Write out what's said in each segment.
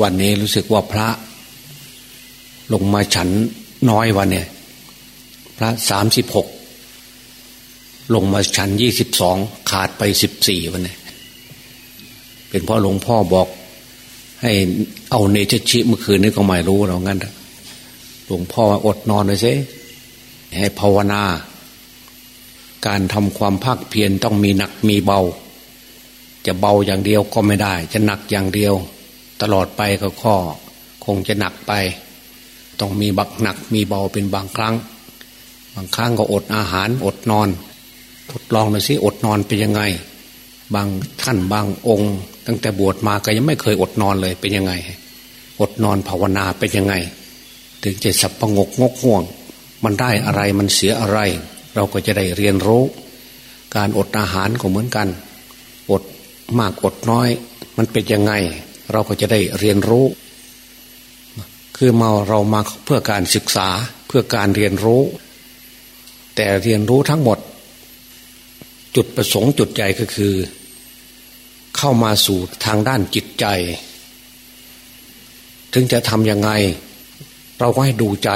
วันนี้รู้สึกว่าพระ ลงมาฉันน้อยวันเนี่ย พระสามสิบหกลงมาฉันยี่สิบสองขาดไปสิบสี่วันเนี่ยเป็นเพราะหลวงพ่อบอก ให้เอาเนจชิเมื่อคืนนี้ก็ไม่รู้เรางั้นหลวงพ่ออดนอนเลยสิให้ภาวนา การทำความภาคเพียรต้องมีหนักมีเบา จะเบาอย่างเดียวก็ไม่ได้ จะหนักอย่างเดียว ตลอดไปก็ข้อคงจะหนักไป ต้องมีบักหนักมีเบาเป็นบางครั้ง บางครั้งก็อดอาหารอดนอน ทดลองหน่อยสิอดนอนเป็นยังไง บางท่านบางองค์ ตั้งแต่บวชมาก็ยังไม่เคยอดนอนเลยเป็นยังไง อดนอนภาวนาเป็นยังไง ถึงจะสับประงกงกห่วง มันได้อะไรมันเสียอะไร เราก็จะได้เรียนรู้ การอดอาหารก็เหมือนกัน อดมากอดน้อย มันเป็นยังไง เราก็จะได้เรียนรู้ คือมาเรามาเพื่อการศึกษาเพื่อการเรียนรู้ แต่เรียนรู้ทั้งหมด จุดประสงค์จุดใหญ่ก็คือ เข้ามาสู่ทางด้านจิตใจ ถึงจะทำยังไง เราก็ให้ดูใจ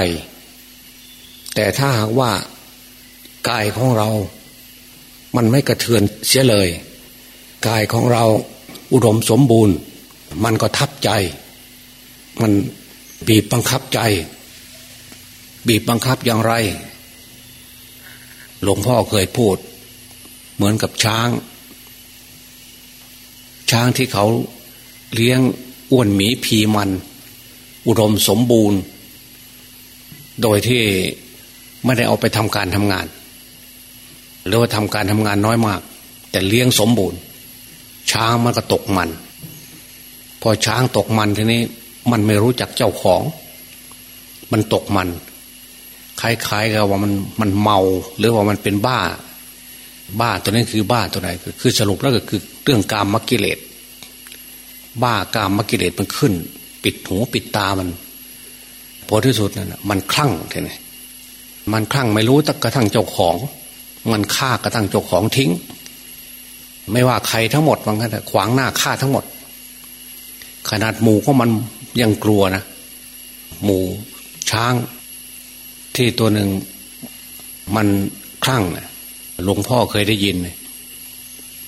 แต่ถ้าหากว่ากายของเรา มันไม่กระเทือนเสียเลย กายของเราอุดมสมบูรณ์ มันก็ทับใจ มันบีบบังคับใจ บีบบังคับอย่างไร หลวงพ่อเคยพูด เหมือนกับช้าง ช้างที่เขาเลี้ยงอ้วนหมีพีมัน อุดมสมบูรณ์ โดยที่ไม่ได้เอาไปทำการทำงาน หรือว่าทำการทำงานน้อยมาก แต่เลี้ยงสมบูรณ์ ช้างมันก็ตกมัน พอช้างตกมันทีนี้ มันไม่รู้จักเจ้าของ มันตกมันคล้ายๆกับว่ามันมันเมาหรือว่ามันเป็นบ้า บ้าตัวนี้คือบ้าตัวไหนคือสรุปแล้วก็คือเรื่องกามมกิเลสบ้ากามมกิเลสมันขึ้น ปิดหูปิดตามันพอที่สุดนั่นมันคลั่งทีนี้มันคลั่งไม่รู้ตั้งกระทั่งเจ้าของ มันฆ่ากระทั่งเจ้าของทิ้ง ไม่ว่าใครทั้งหมดว่างั้นขวางหน้าฆ่าทั้งหมด ขนาดหมูก็มันยังกลัวนะหมูช้าง ที่ตัวหนึ่งมันคลั่งนะหลวงพ่อเคยได้ยิน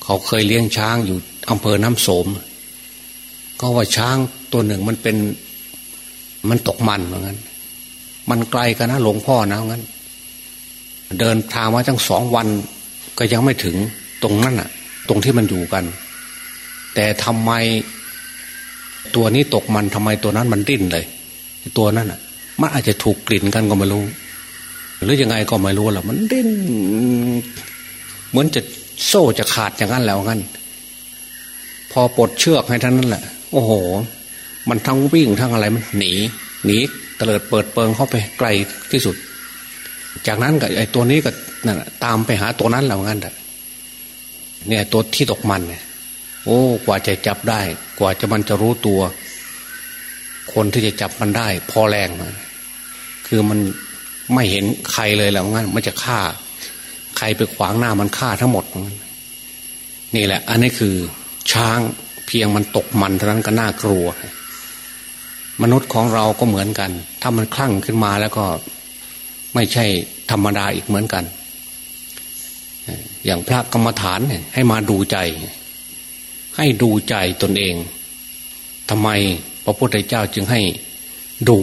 เขาเคยเลี้ยงช้างอยู่อำเภอน้ำโสม ก็ว่าช้างตัวหนึ่งมันเป็น มันตกมันเหมือนกันมันไกลกันนะหลวงพ่อนะงั้น เดินทางมาตั้งสองวันก็ยังไม่ถึงตรงนั้นอะตรงที่มันอยู่กัน แต่ทำไม ตัวนี้ตกมันทำไมตัวนั้นมันดิ้นเลย ตัวนั้นอะ มันอาจจะถูกกลิ่นกันก็ไม่รู้ หรือยังไงก็ไม่รู้แหละมันดิ้นเหมือนจะโซ่จะขาดอย่างนั้นแล้วงั้น พอปลดเชือกให้ท่านนั้นแหละ โอ้โห มันทั้งวิ่งทั้งอะไรมันหนี หนีเตลิดเปิดเปิงเข้าไปไกลที่สุด จากนั้นก็ไอ้ตัวนี้ก็นั่นตามไปหาตัวนั้นแล้วงั้นเนี่ยตัวที่ตกมันเนี่ย โอ้กว่าจะจับได้ กว่าจะมันจะรู้ตัว คนที่จะจับมันได้ พอแรงคือมันไม่เห็นใครเลยแล้วงั้นมันจะฆ่า ใครไปขวางหน้ามันฆ่าทั้งหมด นี่แหละ อันนี้คือช้างเพียงมันตกมันเท่านั้นก็น่ากลัว มนุษย์ของเราก็เหมือนกัน ถ้ามันคลั่งขึ้นมาแล้วก็ไม่ใช่ธรรมดาอีกเหมือนกัน อย่างพระกรรมฐานเนี่ยให้มาดูใจ ให้ดูใจตนเองทำไมพระพุทธเจ้าจึงให้ดู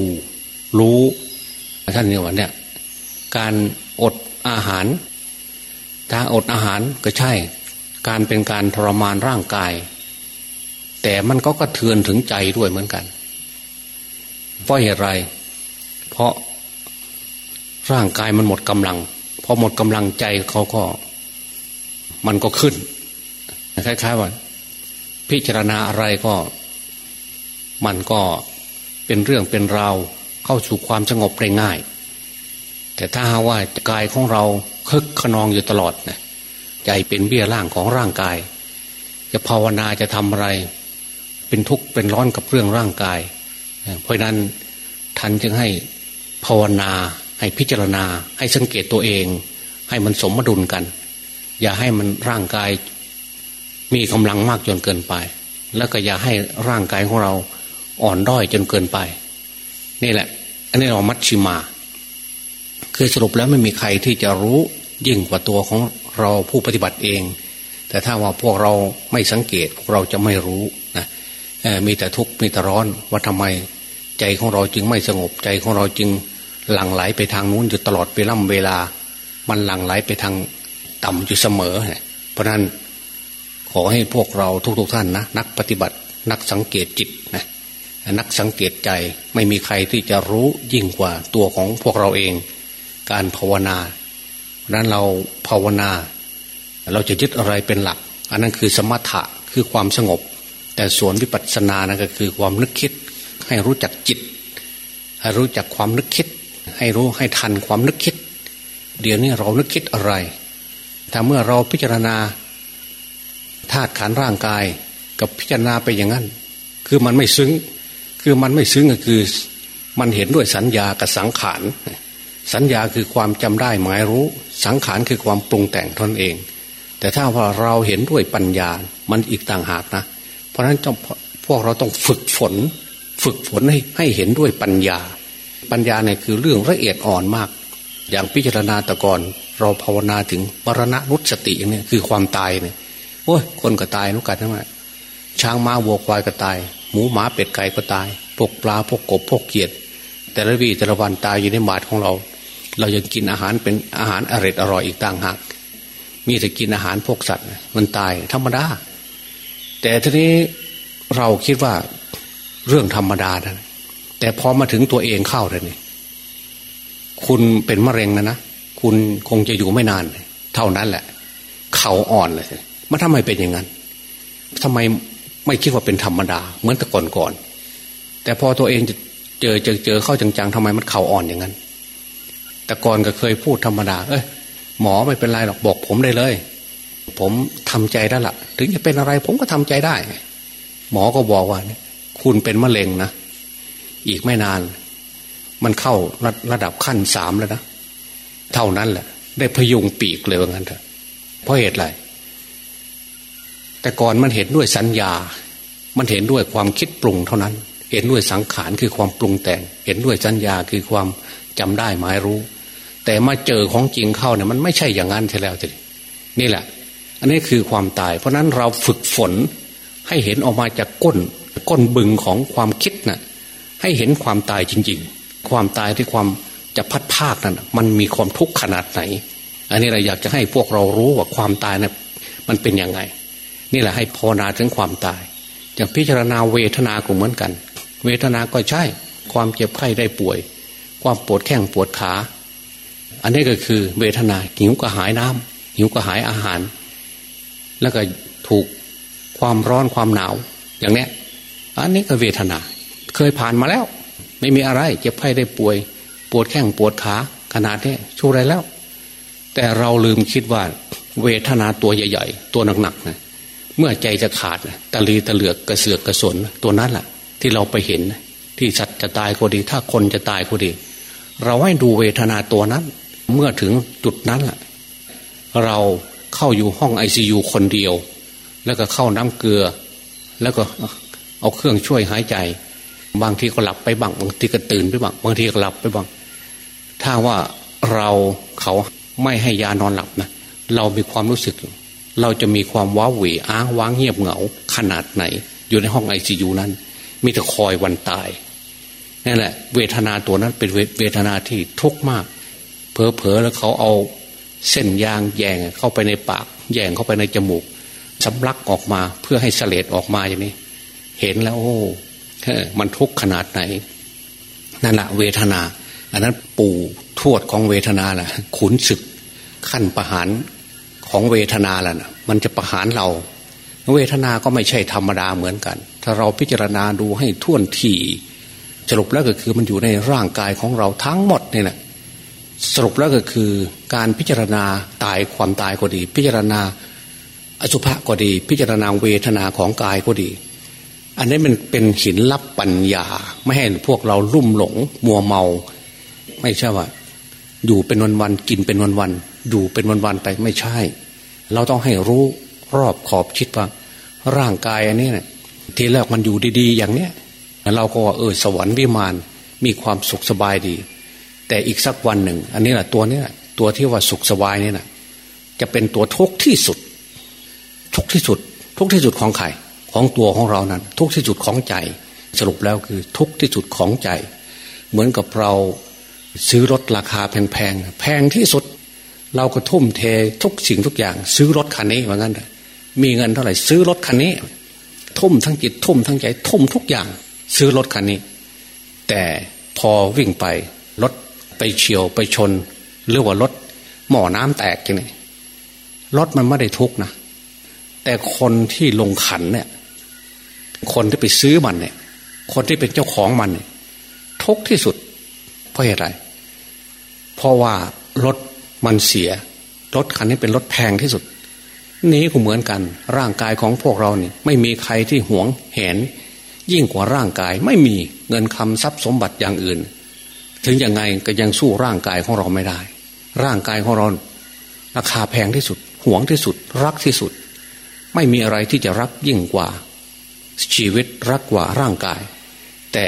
รู้ท่านเนี่ยวันเนี่ยการอดอาหาร ถ้าอดอาหารก็ใช่ การเป็นการทรมานร่างกาย แต่มันก็กระเทือนถึงใจด้วยเหมือนกัน เพราะเหตุไร เพราะร่างกายมันหมดกำลัง พอหมดกำลังใจเขาก็ มันก็ขึ้นคล้ายๆว่า พิจารณาอะไรก็ มันก็เป็นเรื่องเป็นราวเข้าสู่ความสงบได้ง่าย แต่ถ้าว่ากายของเราคึกขนองอยู่ตลอดนะใจเป็นเบี้ยล่างของร่างกาย จะภาวนาจะทำอะไร เป็นทุกข์เป็นร้อนกับเรื่องร่างกาย เพราะนั้นท่านจึงให้ภาวนาให้พิจารณาให้สังเกตตัวเอง ให้มันสมดุลกัน อย่าให้มันร่างกาย มีกำลังมากจนเกินไป แล้วก็อย่าให้ร่างกายของเราอ่อนด้อยจนเกินไป นี่แหละ อันนี้เรามัชชิมา คือสรุปแล้วไม่มีใครที่จะรู้ยิ่งกว่าตัวของเราผู้ปฏิบัติเอง แต่ถ้าว่าพวกเราไม่สังเกต พวกเราจะไม่รู้นะมีแต่ทุกข์มีแต่ร้อนว่าทำไมใจของเราจึงไม่สงบใจของเราจึงหลั่งไหลไปทางนู้นอยู่ตลอดเวล่ำเวลา มันหลั่งไหลไปทางต่ำอยู่เสมอ เพราะนั้น ขอให้พวกเราทุกๆทท่านนะนักปฏิบัตินักสังเกตจิตนะนักสังเกตใจไม่มีใครที่จะรู้ยิ่งกว่าตัวของพวกเราเอง การภาวนาเพราะนั้นเราภาวนา เราจะยึดอะไรเป็นหลัก อันนั้นคือสมถะคือความสงบ แต่ส่วนวิปัสสนานะก็คือความนึกคิด ให้รู้จักจิต ให้รู้จักความนึกคิด ให้รู้ให้ทันความนึกคิด เดี๋ยวนี้เรานึกคิดอะไรถ้าเมื่อเราพิจารณา ธาตุขันร่างกาย กับพิจารณาไปอย่างนั้น คือมันไม่ซึ้ง คือมันไม่ซึ้งก็คือ มันเห็นด้วยสัญญากับสังขาร สัญญาคือความจำได้หมายรู้ สังขารคือความปรุงแต่งตนเอง แต่ถ้าว่าเราเห็นด้วยปัญญา มันอีกต่างหากนะ เพราะฉะนั้นพวกเราต้องฝึกฝน ฝึกฝนให้ให้เห็นด้วยปัญญา ปัญญาเนี่ยคือเรื่องละเอียดอ่อนมาก อย่างพิจารณาตะกอนเราภาวนาถึงมรณะนุสติอย่างนี้คือความตายเนี่ย โอ้ยคนก็ตายนุกันทั้งนั้นช้างม้าวัวควายก็ตาย หมูหมาเป็ดไก่ก็ตายพวกปลาพวกกบพวกเกียดแต่ละวีแต่ละวันตายอยู่ในบาทของเรา เรายังกินอาหารเป็นอาหารอร่อยอร่อยอีกต่างหากมีแต่กินอาหารพวกสัตว์ มันตายธรรมดา แต่ทีนี้เราคิดว่าเรื่องธรรมดานะแต่พอมาถึงตัวเองเข้าเลยนี่คุณเป็นมะเร็งนะนะ คุณคงจะอยู่ไม่นาน เท่านั้นแหละ เขาอ่อนเลย มันทำไมเป็นอย่างนั้นทำไมไม่คิดว่าเป็นธรรมดา เหมือนแต่ก่อนก่อนแต่พอตัวเองจะเจอเจอเจอเข้าจังๆทำไมมันเข่าอ่อนอย่างนั้น แต่ก่อนก็เคยพูดธรรมดา เอ้ยหมอไม่เป็นไรหรอกบอกผมได้เลย ผมทำใจได้ละถึงจะเป็นอะไรผมก็ทำใจได้ หมอก็บอกว่าคุณเป็นมะเร็งนะอีกไม่นาน มันเข้าระระดับขั้นสามแล้วนะเท่านั้นแหละ ได้พยุงปีกเลยว่างั้นเถอะเพราะเหตุอะไร แต่ก่อนมันเห็นด้วยสัญญา มันเห็นด้วยความคิดปรุงเท่านั้น เห็นด้วยสังขารคือความปรุงแต่ง เห็นด้วยสัญญาคือความจำได้หมายรู้ แต่มาเจอของจริงเข้าเนี่ยมันไม่ใช่อย่างนั้นใช่แล้วทีนี่แหละ อันนี้คือความตาย เพราะนั้นเราฝึกฝนให้เห็นออกมาจากก้นก้นบึงของความคิดนะ่ะให้เห็นความตายจริง ๆ ความตายที่ความจะพัดภาคนั้นมันมีความทุกข์ขนาดไหน อันนี้เราอยากจะให้พวกเรารู้ว่าความตายนะ่ะมันเป็นยังไง นี่แหละให้ภาวนาถึงความตาย อย่างพิจารณาเวทนาก็เหมือนกัน เวทนาก็ใช่ ความเจ็บไข้ได้ป่วย ความปวดแข้งปวดขา อันนี้ก็คือเวทนาหิวกระหายน้ำหิวกระหายอาหาร แล้วก็ถูกความร้อนความหนาว อย่างเนี้ย อันนี้ก็เวทนา เคยผ่านมาแล้ว ไม่มีอะไร เจ็บไข้ได้ป่วย ปวดแข้งปวดขาขนาดนี้ชูอะไรแล้ว แต่เราลืมคิดว่า เวทนาตัวใหญ่ ๆ ตัวหนักๆนะ เมื่อใจจะขาดตะลีตะเหลือกกระเสือกกระสนตัวนั้นแหละที่เราไปเห็น ที่สัตว์จะตายก็ดี ถ้าคนจะตายก็ดี เราให้ดูเวทนาตัวนั้น เมื่อถึงจุดนั้นแหละเราเข้าอยู่ห้องไอซียูคนเดียว แล้วก็เข้าน้ำเกลือ แล้วก็เอาเครื่องช่วยหายใจ บางทีก็หลับไปบ้างบางทีก็ตื่นไปบ้างบางทีก็หลับไปบ้างถ้าว่าเราเขาไม่ให้ยานอนหลับนะเรามีความรู้สึก เราจะมีความว้าเหวอ้างว้างเงียบเหงาขนาดไหน อยู่ในห้องไอซียูนั้น มีแต่คอยวันตายนั่นแหละ เวทนาตัวนั้นเป็นเวทนาที่ทุกข์มาก เพอเพอแล้วเขาเอาเส้นยางแยงเข้าไปในปาก แยงเข้าไปในจมูกสำลักออกมาเพื่อให้เสลดออกมาอย่างนี้ เห็นแล้ว โอ้มันทุกข์ขนาดไหนนั่นแหละเวทนา อันนั้นปู่ทวดของเวทนาแหละขุนศึกขั้นประหาร ของเวทนาแหละนะมันจะประหารเรา เวทนาก็ไม่ใช่ธรรมดาเหมือนกัน ถ้าเราพิจารณาดูให้ท่วนทีสรุปแล้วก็คือมันอยู่ในร่างกายของเราทั้งหมดเนี่แหละสรุปแล้วก็คือการพิจารณาตายความตายก็ดี พิจารณาอสุภะก็ดี พิจารณาเวทนาของกายก็ดี อันนี้มันเป็นหินลับปัญญา ไม่ให้พวกเราลุ่มหลง มัวเมา ไม่ใช่ว่า อยู่เป็นวันวันกินเป็นวันวัน อยู่เป็นวันๆไปไม่ใช่ เราต้องให้รู้รอบขอบคิดว่า ร่างกายอันนี้เนี่ยทีแรกมันอยู่ดี ๆ อย่างเนี้ยเราก็ว่าเออสวรรค์วิมานมีความสุขสบายดี แต่อีกสักวันหนึ่ง อันนี้แหละตัวเนี้แหละตัวที่ว่าสุขสบายเนี่แหละจะเป็นตัวทุกข์ที่สุด ทุกข์ที่สุด ทุกข์ที่สุดของใครของตัวของเรานั้น ทุกข์ที่สุดของใจ สรุปแล้วคือทุกข์ที่สุดของใจ เหมือนกับเราซื้อรถราคาแพงๆแพงที่สุด เราก็ทุ่มเททุกสิ่งทุกอย่าง ซื้อรถคันนี้เหมือนกันมีเงินเท่าไหร่ซื้อรถคันนี้ ทุ่มทั้งจิตทุ่มทั้งใจ ทุ่มทุกอย่าง ซื้อรถคันนี้ แต่พอวิ่งไปรถไปเฉียวไปชน หรือว่ารถหม้อน้ำแตกจังไงรถมันไม่ได้ทุกนะแต่คนที่ลงขันเนี่ย คนที่ไปซื้อมันเนี่ย คนที่เป็นเจ้าของมันเนี่ยทุกที่สุดเพราะเหตุไรเพราะว่ารถ มันเสีย รถคันนี้เป็นรถแพงที่สุด นี้ก็เหมือนกัน ร่างกายของพวกเราเนี่ยไม่มีใครที่หวงแหน ยิ่งกว่าร่างกาย ไม่มีเงินคำทรัพย์สมบัติอย่างอื่น ถึงยังไงก็ยังสู้ร่างกายของเราไม่ได้ ร่างกายของเราราคาแพงที่สุด หวงที่สุด รักที่สุด ไม่มีอะไรที่จะรักยิ่งกว่า ชีวิตรักกว่าร่างกาย แต่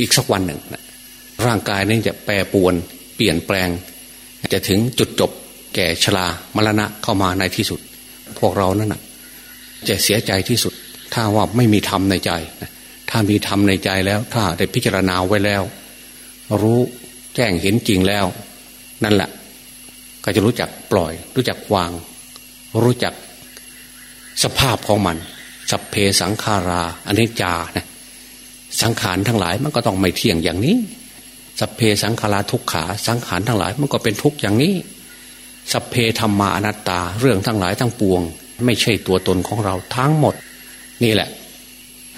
อีกสักวันหนึ่งร่างกายนี้จะแปรปวนเปลี่ยนแปลง จะถึงจุดจบแก่ชรามรณะเข้ามาในที่สุด พวกเรานั่นนะจะเสียใจที่สุด ถ้าว่าไม่มีธรรมในใจ ถ้ามีธรรมในใจแล้ว ถ้าได้พิจารณาไว้แล้ว รู้แจ้งเห็นจริงแล้ว นั่นแหละ ก็จะรู้จักปล่อย รู้จักวาง รู้จักสภาพของมัน สัพเพสังขาราอันจานะสังขารทั้งหลายมันก็ต้องไม่เที่ยงอย่างนี้ สัพเพสังขาราทุกขาสังขารทั้งหลายมันก็เป็นทุกข์อย่างนี้ สัพเพธรรมาอนัตตาเรื่องทั้งหลายทั้งปวง ไม่ใช่ตัวตนของเราทั้งหมด นี่แหละ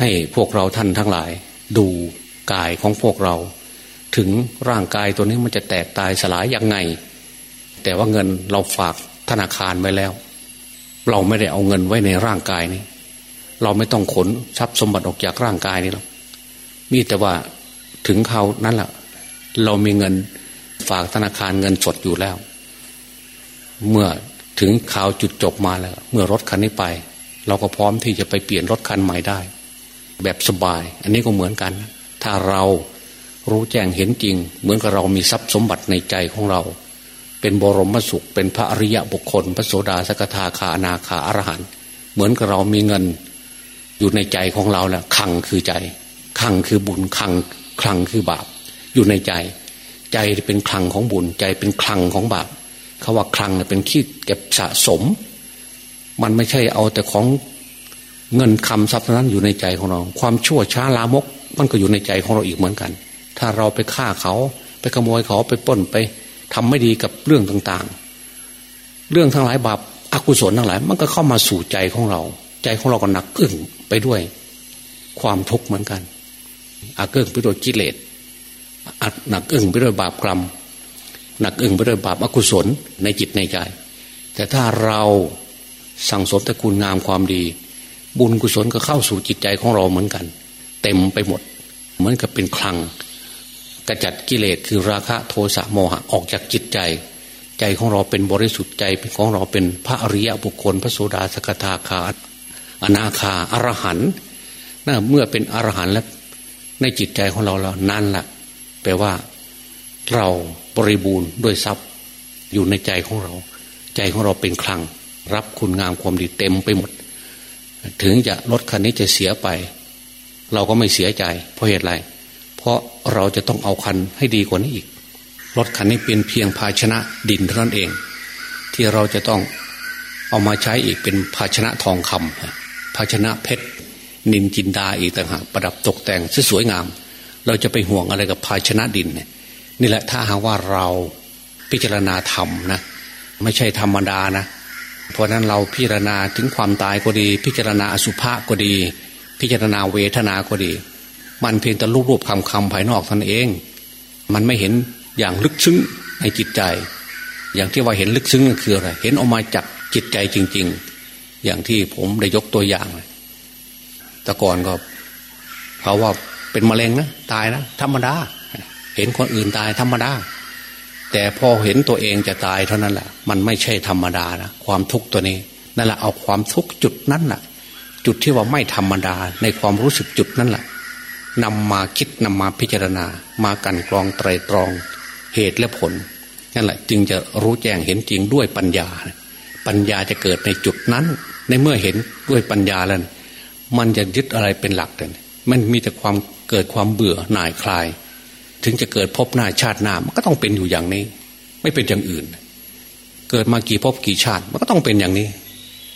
ให้พวกเราท่านทั้งหลาย ดูกายของพวกเรา ถึงร่างกายตัวนี้มันจะแตกตายสลายยังไง แต่ว่าเงินเราฝากธนาคารไว้แล้ว เราไม่ได้เอาเงินไว้ในร่างกายนี้ เราไม่ต้องขนทรัพย์สมบัติออกจากร่างกายนี้หรอกมีแต่ว่าถึงเขานั้นแหละ เรามีเงินฝากธนาคารเงินสดอยู่แล้ว เมื่อถึงข่าวจุดจบมาแล้ว เมื่อรถคันนี้ไป เราก็พร้อมที่จะไปเปลี่ยนรถคันใหม่ได้ แบบสบาย อันนี้ก็เหมือนกัน ถ้าเรารู้แจ้งเห็นจริง เหมือนกับเรามีทรัพย์สมบัติในใจของเรา เป็นบรมสุข เป็นพระอริยะบุคคล พระโสดาสกทาคาอนาคาอรหันเหมือนกับเรามีเงินอยู่ในใจของเราแหละขังคือใจขังคือบุญขังคังคือบาป อยู่ในใจ ใจเป็นคลังของบุญ ใจเป็นคลังของบาปเขาว่าคลังเป็นขี้เก็บสะสม มันไม่ใช่เอาแต่ของเงินคำทรัพย์นั้นอยู่ในใจของเรา ความชั่วช้าลามก มันก็อยู่ในใจของเราอีกเหมือนกัน ถ้าเราไปฆ่าเขาไปขโมยเขาไปป้นไปทำไม่ดีกับเรื่องต่างๆ เรื่องทั้งหลายบาปอกุศลทั้งหลาย มันก็เข้ามาสู่ใจของเรา ใจของเราก็หนักอึ้งไปด้วย ความทุกข์เหมือนกันอาเกิงไปด้วยกิเลส หนักอึ้งไปด้วยบาปกรรม หนักอึ้งไปด้วยบาปอกุศลในจิตในใจ แต่ถ้าเราสั่งสมตระกูลงามความดี บุญกุศลก็เข้าสู่จิตใจของเราเหมือนกัน เต็มไปหมด เหมือนกับเป็นคลัง กระจัดกิเลสคือราคะโทสะโมหะออกจากจิตใจ ใจของเราเป็นบริสุทธิ์ใจของเราเป็นพระอริยบุคคล พระโสดาสกทาคาอนาคาอรหันต์เมื่อเป็นอรหันต์แล้วในจิตใจของเราแล้วนั่นแหละ แปลว่า เราบริบูรณ์ด้วยทรัพย์ อยู่ในใจของเรา ใจของเราเป็นคลัง รับคุณงามความดีเต็มไปหมด ถึงจะรถคันนี้จะเสียไป เราก็ไม่เสียใจ เพราะเหตุไร เพราะเราจะต้องเอาคันให้ดีกว่านี้อีกรถคันนี้เป็นเพียงภาชนะดินเท่านั้นเอง ที่เราจะต้องเอามาใช้อีกเป็นภาชนะทองคำภาชนะเพชรนินจินดาอีกต่างหากประดับตกแต่งสวยงาม เราจะไปห่วงอะไรกับภาชนะดินเนี่ยนี่แหละถ้าหากว่าเราพิจารณาธรรมนะไม่ใช่ธรรมดานะ เพราะนั้นเราพิจารณาถึงความตายก็ดี พิจารณาอสุภะก็ดี พิจารณาเวทนาก็ดี มันเพียงแต่รูปรูปคำคำภายนอกท่านเอง มันไม่เห็นอย่างลึกซึ้งในจิตใจ อย่างที่ว่าเห็นลึกซึ้งก็คืออะไรเห็นออกมาจากจิตใจจริง ๆ อย่างที่ผมได้ยกตัวอย่างแต่ก่อนก็เขาะว่า เป็นมะเร็งนะตายนะธรรมดา เห็นคนอื่นตายธรรมดา แต่พอเห็นตัวเองจะตายเท่านั้นแหละมันไม่ใช่ธรรมดานะความทุกข์ตัวนี้นั่นแหละเอาความทุกข์จุดนั้นแหละจุดที่ว่าไม่ธรรมดาในความรู้สึกจุดนั้นแหละนำมาคิดนำมาพิจารณา มากันกรองไตรตรองเหตุและผลนั่นแหละจึงจะรู้แจ้งเห็นจริงด้วยปัญญา ปัญญาจะเกิดในจุดนั้น ในเมื่อเห็นด้วยปัญญาแล้วมันจะยึดอะไรเป็นหลักเลย มันมีแต่ความเกิดความเบื่อหน่ายคลาย ถึงจะเกิดพบหน้าชาติหน้ามันก็ต้องเป็นอยู่อย่างนี้ ไม่เป็นอย่างอื่น เกิดมากี่พบกี่ชาติ มันก็ต้องเป็นอย่างนี้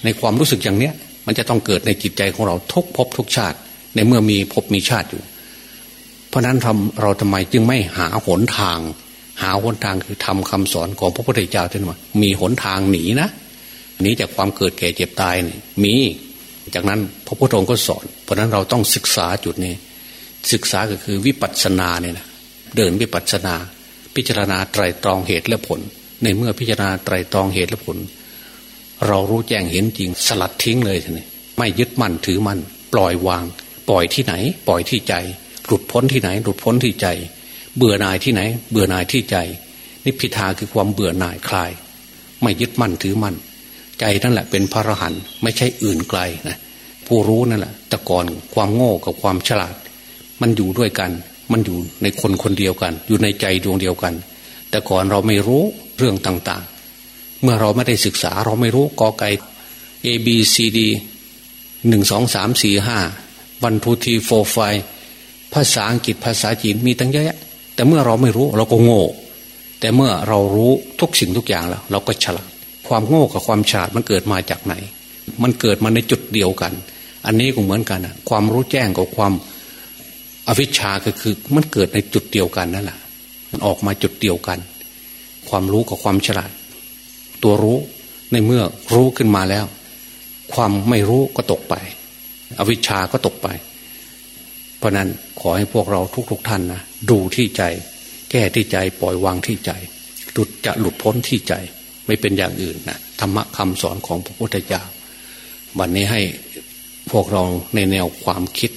ในความรู้สึกอย่างเนี้ย มันจะต้องเกิดในจิตใจของเราทุกพบทุกชาติ ในเมื่อมีพบมีชาติอยู่ เพราะนั้นทำเราทำไมจึงไม่หาหนทาง หาหนทางคือทำคำสอนของพระพุทธเจ้าท่านว่ามีหนทางหนีนะหนีจากความเกิดแก่เจ็บตายนี่มี จากนั้นพระพุทธองค์ก็สอน เพราะนั้นเราต้องศึกษาจุดนี้ ศึกษาก็คือวิปัสสนาเนี่ยนะเดินวิปัสสนา พิจารณาไตรตรองเหตุและผล ในเมื่อพิจารณาไตรตรองเหตุและผล เรารู้แจ้งเห็นจริงสลัดทิ้งเลยทีนี้ไม่ยึดมั่นถือมั่นปล่อยวาง ปล่อยที่ไหน ปล่อยที่ใจ หลุดพ้นที่ไหน หลุดพ้นที่ใจ เบื่อหน่ายที่ไหน เบื่อหน่ายที่ใจ นิพพิทาคือความเบื่อหน่ายคลาย ไม่ยึดมั่นถือมั่น ใจนั่นแหละเป็นพระอรหันต์ไม่ใช่อื่นไกลนะ ผู้รู้นั่นแหละแต่ก่อนความโง่กับความฉลาด มันอยู่ด้วยกัน มันอยู่ในคนคนเดียวกัน อยู่ในใจดวงเดียวกัน แต่ก่อนเราไม่รู้เรื่องต่างๆ เมื่อเราไม่ได้ศึกษาเราไม่รู้กอไก่ A B C D หนึ่งสองสามสี่ห้าวันทูทีโฟไฟภาษาอังกฤษภาษาจีนมีตั้งเยอะแต่เมื่อเราไม่รู้เราก็โง่ แต่เมื่อเรารู้ทุกสิ่งทุกอย่างแล้ว เราก็ฉลาด ความโง่กับความฉลาดมันเกิดมาจากไหน มันเกิดมาในจุดเดียวกัน อันนี้ก็เหมือนกันความรู้แจ้งกับความอวิชชาก็คือมันเกิดในจุดเดียวกันนั่นแหละมันออกมาจุดเดียวกัน ความรู้กับความฉลาด ตัวรู้ในเมื่อรู้ขึ้นมาแล้ว ความไม่รู้ก็ตกไป อวิชชาก็ตกไป เพราะนั้นขอให้พวกเราทุกๆทท่านนะดูที่ใจ แก้ที่ใจปล่อยวางที่ใจหลุดจะหลุดพ้นที่ใจ ไม่เป็นอย่างอื่นนะธรรมะคำสอนของพระพุทธเจ้าวันนี้ให้ พวกเราในแนวความคิด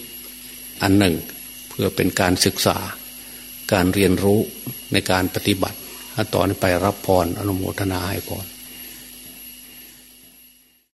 อันหนึ่ง เพื่อเป็นการศึกษา การเรียนรู้ในการปฏิบัติถ้าตอนไปรับพรอนุโมทนาให้พร